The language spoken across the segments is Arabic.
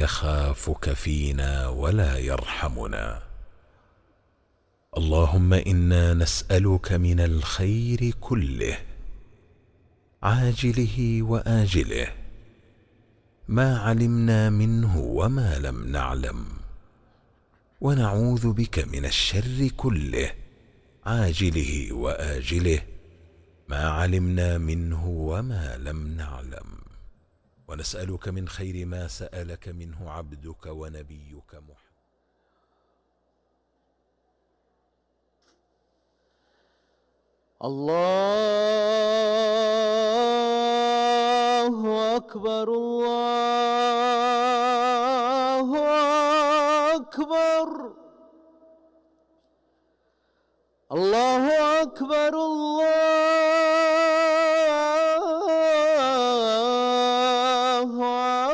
يخافك فينا ولا يرحمنا. اللهم إنا نسألك من الخير كله عاجله وآجله ما علمنا منه وما لم نعلم. ونعوذ بك من الشر كله عاجله وآجله ما علمنا منه وما لم نعلم. ونسألك من خير ما سألك منه عبدك ونبيك محمد. الله أكبر الله أكبر. الله أكبر الله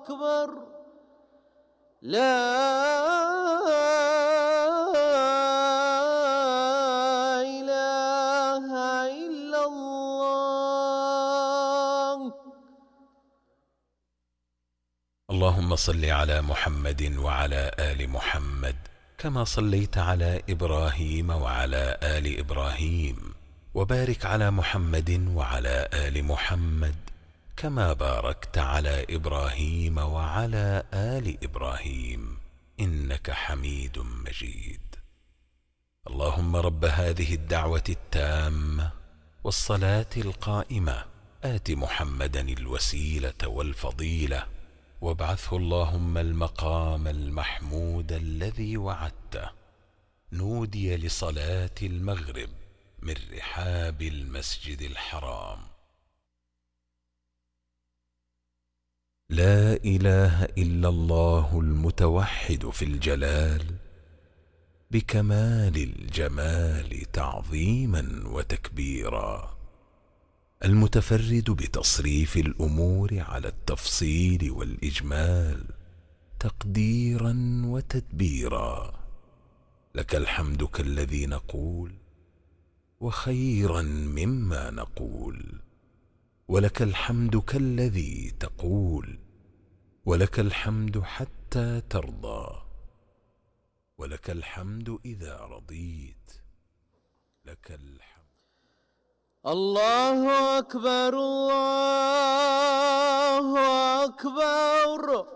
أكبر لا إله إلا الله. اللهم صل على محمد وعلى آل محمد كما صليت على إبراهيم وعلى آل إبراهيم وبارك على محمد وعلى آل محمد. كما باركت على إبراهيم وعلى آل إبراهيم إنك حميد مجيد. اللهم رب هذه الدعوة التامة والصلاة القائمة آت محمدا الوسيلة والفضيلة وابعثه اللهم المقام المحمود الذي وعدته. نودي لصلاة المغرب من رحاب المسجد الحرام. لا إله إلا الله المتوحد في الجلال بكمال الجمال تعظيما وتكبيرا المتفرد بتصريف الأمور على التفصيل والإجمال تقديرا وتدبيرا. لك الحمد كالذي نقول وخيرا مما نقول. ولك الحمد كالذي تقول ولك الحمد حتى ترضى ولك الحمد إذا رضيت لك الحمد. الله أكبر الله أكبر.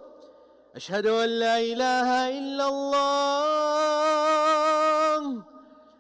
أشهد أن لا إله إلا الله.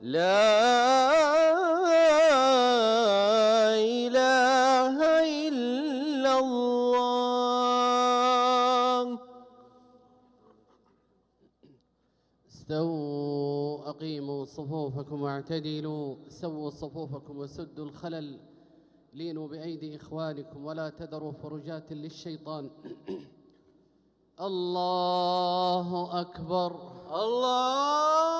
لا إله إلا الله. استووا أقيموا صفوفكم واعتدلوا. سووا صفوفكم وسدوا الخلل. لينوا بأيدي إخوانكم ولا تذروا فرجات للشيطان. الله أكبر. الله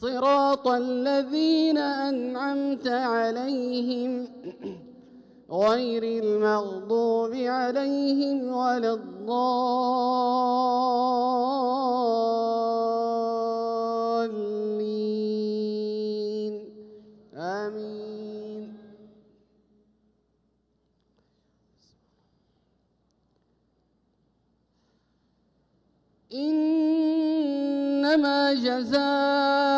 صراط الذين أنعمت عليهم غير المغضوب عليهم ولا الضالين. آمين. إنما جزاء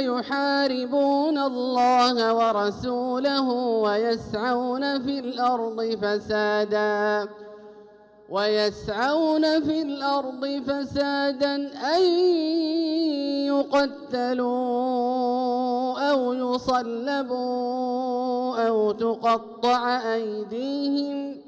يحاربون الله ورسوله ويسعون في الأرض فسادا ويسعون في الأرض فسادا أن يقتلوا أو يصلبوا أو تقطع أيديهم.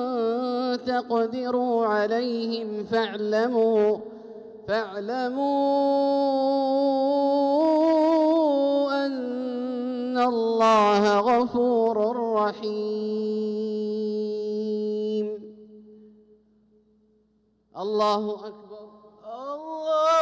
تقدروا عليهم فاعلموا فاعلموا أن الله غفور رحيم. الله أكبر. الله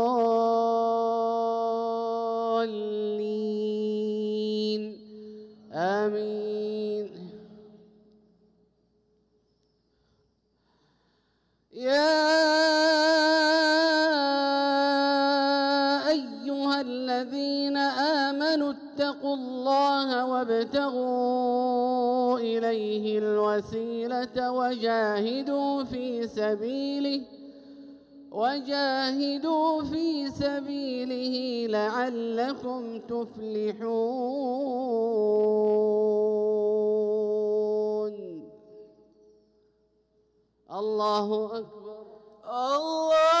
سبيله وجاهدوا في سبيله لعلكم تفلحون. الله أكبر. الله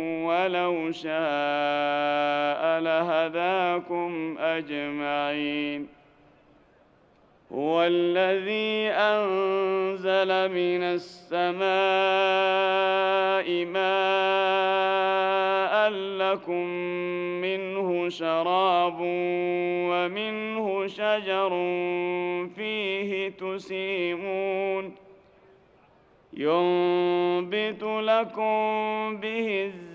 ولو شاء لهداكم أجمعين. هو الذي أنزل من السماء ماء لكم منه شراب ومنه شجر فيه تسيمون. ينبت لكم به الزرع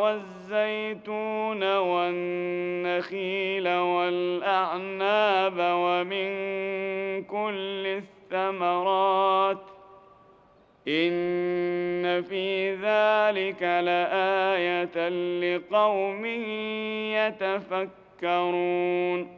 والزيتون والنخيل والأعناب ومن كل الثمرات إن في ذلك لآية لقوم يتفكرون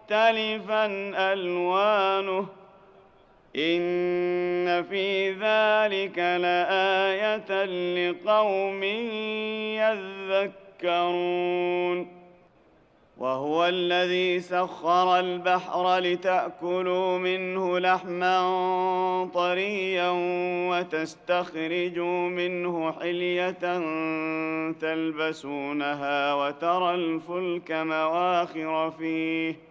ألوانه. إن في ذلك لآية لقوم يذكرون. وهو الذي سخر البحر لتأكلوا منه لحما طريا وتستخرجوا منه حلية تلبسونها وترى الفلك مواخر فيه.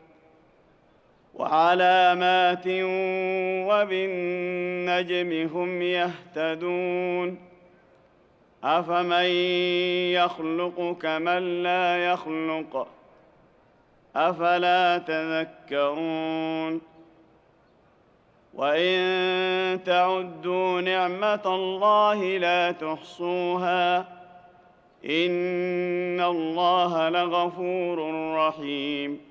وعلامات وبالنجم هم يهتدون أفمن يخلق كمن لا يخلق؟ أفلا تذكرون؟ وإن تعدوا نعمة الله لا تحصوها إن الله لغفور رحيم.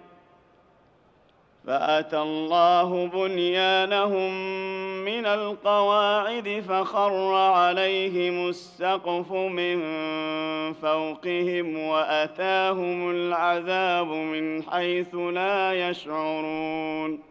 فأتى الله بنيانهم من القواعد فخر عليهم السقف من فوقهم وأتاهم العذاب من حيث لا يشعرون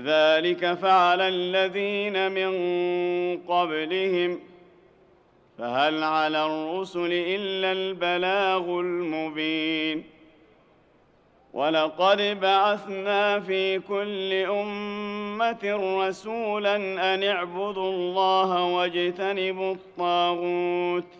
كذلك فعل الذين من قبلهم. فهل على الرسل إلا البلاغ المبين؟ ولقد بعثنا في كل أمة رسولا أن اعبدوا الله واجتنبوا الطاغوت.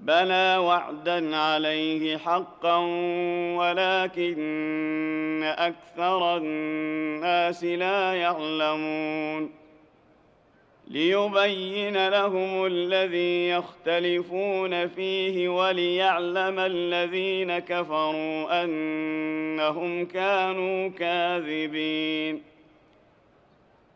بلى وعدا عليه حقا ولكن أكثر الناس لا يعلمون ليبين لهم الذي يختلفون فيه وليعلم الذين كفروا انهم كانوا كاذبين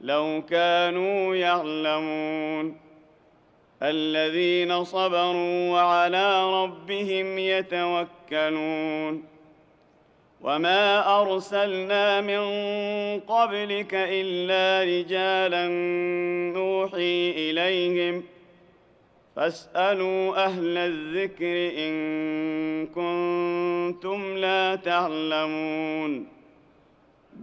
لو كانوا يعلمون. الذين صبروا وعلى ربهم يتوكلون. وما أرسلنا من قبلك إلا رجالا نوحي إليهم. فاسألوا أهل الذكر إن كنتم لا تعلمون.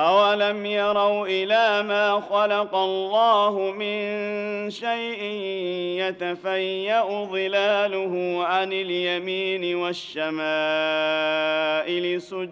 أولم يروا إلى ما خلق الله من شيء يتفيأ ظلاله عن اليمين والشمائل سجدا